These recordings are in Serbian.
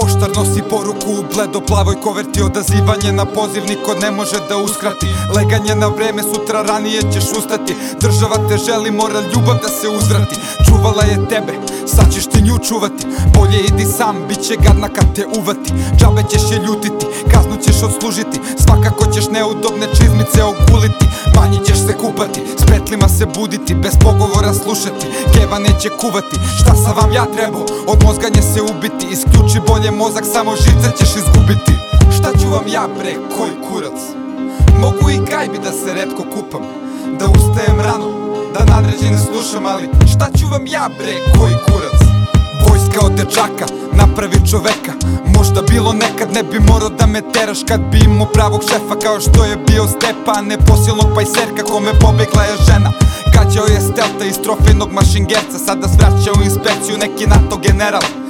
Poštar nosi poruku u bledo plavoj koverti Odazivanje na poziv niko ne može da uskrati. Leganje na vreme sutra ranije ćeš ustati. Država te želi mora ljubav da se uzvrati. Čuvala je tebe, sad ćeš ti nju čuvati. Bolje idi sam, bit će gadna kad te uvati. Džabe ćeš je ljutiti, kaznu ćeš odslužiti. Svakako ćeš neudobne čizmice oguliti. Manje ćeš se kupati, s petlima se buditi Bez pogovora slušati, keva neće kuvati Šta sam vam ja trebao, od mozganja se ubiti Isključi bolje mozak, samo živce ćeš izgubiti. Šta ću vam ja bre, koji kurac? Mogu i gajbi da se redko kupam Da ustajem rano, da nadređene slušam Ali šta ću vam ja bre, koji kurac? Vojska od dečaka, napravi čoveka Možda bilo nekad ne bi morao da me teraš Kad bi imao pravog šefa kao što je bio Stepa A ne posilnog pajserka kome pobegla je žena. Gađao je stelta iz trofejnog mašingerca Sada svraća u inspekciju neki NATO general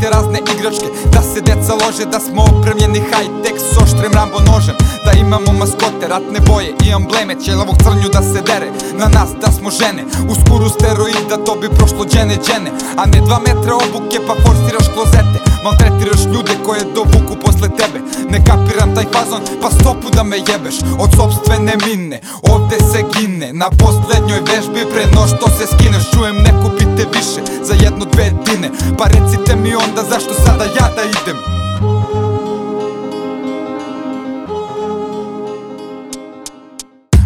Dajte razne igračke, da se deca lože Da smo opremljeni high-tech s oštrem Rambo nožem. Da imamo maskote, ratne boje i embleme Ćelavog crnju da se dere, na nas da smo žene. U skuru steroida, to bi prošlo džene džene. A ne dva metra obuke pa forsiraš klozete. Maltretiraš ljude koje dovuku posle tebe. Ne kapiram тај фазон, па стопу да ме јебеш. Од собствене мине, овде се гине. На последњој вежби прено то се скинеш Чуем не купите више за едно-две дине. Па реците ми онда зашто сада ја да идем.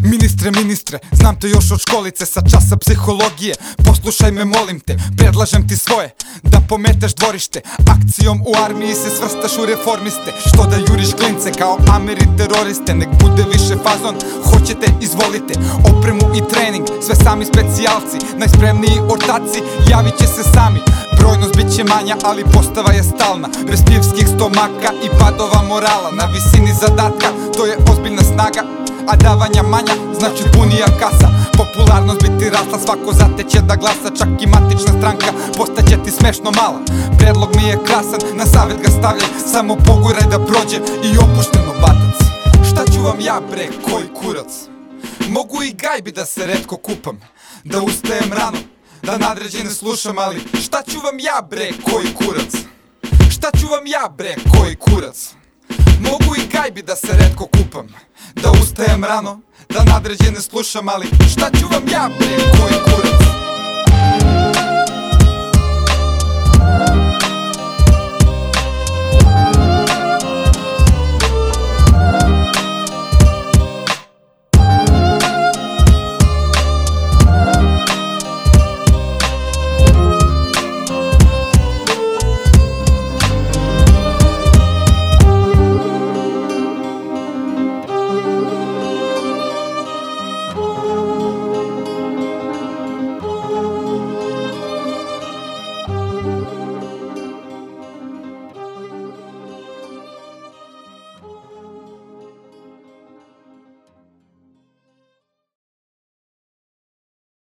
Ministre, ministre, znam te još od školice sa časa psihologije. Poslušaj me, molim te, predlažem ti svoje Da pometeš dvorište, akcijom u armiji se svrstaš u reformiste. Što da juriš klince kao Ameri teroriste? Nek bude više fazon, hoćete, izvolite. Opremu i trening, sve sami specijalci Najspremniji ortaci, javit će se sami. Brojnost bit će manja, ali postava je stalna. Bez pivskih stomaka i padova morala Na visini zadatka, to je ozbiljna snaga a davanja manja, znači punija kasa. Popularnost biti rasla, svako zateće da glasa Čak i matična stranka postaće ti smešno mala. Predlog mi je krasan, na savjet ga stavljaj Samo poguraj da prođe i opušteno batac. Šta ću vam ja bre, koji kurac? Mogu i gajbi da se redko kupam Da ustajem rano, da nadređene slušam Ali šta ću vam ja bre, koji kurac? Šta ću vam ja bre, koji kurac Mogu i gajbi da se redko kupam Da ustajem rano, da nadređene slušam Ali šta ću vam ja bre, koji kurac